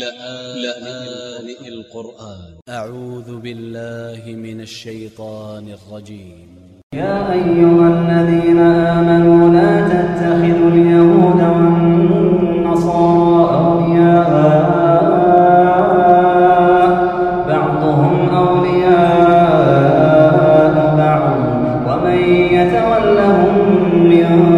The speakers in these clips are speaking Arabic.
لآن القرآن. أ ع و ذ ب ا ل ل ه من ا ل ش ي ط ا ن ا ل ج ي م يا أيها الذين آمنوا لا تتخذوا اليهود والنصارى أولياء بعضهم أولياء بعض. ومن يتولهم منكم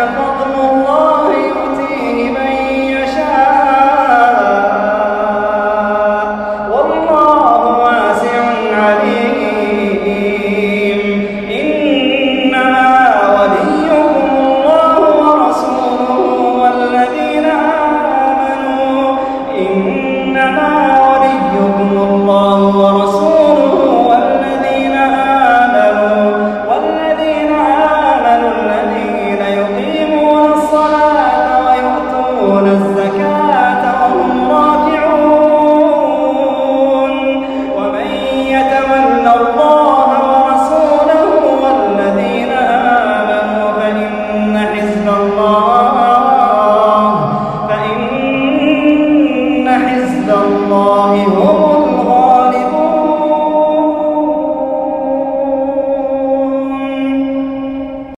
have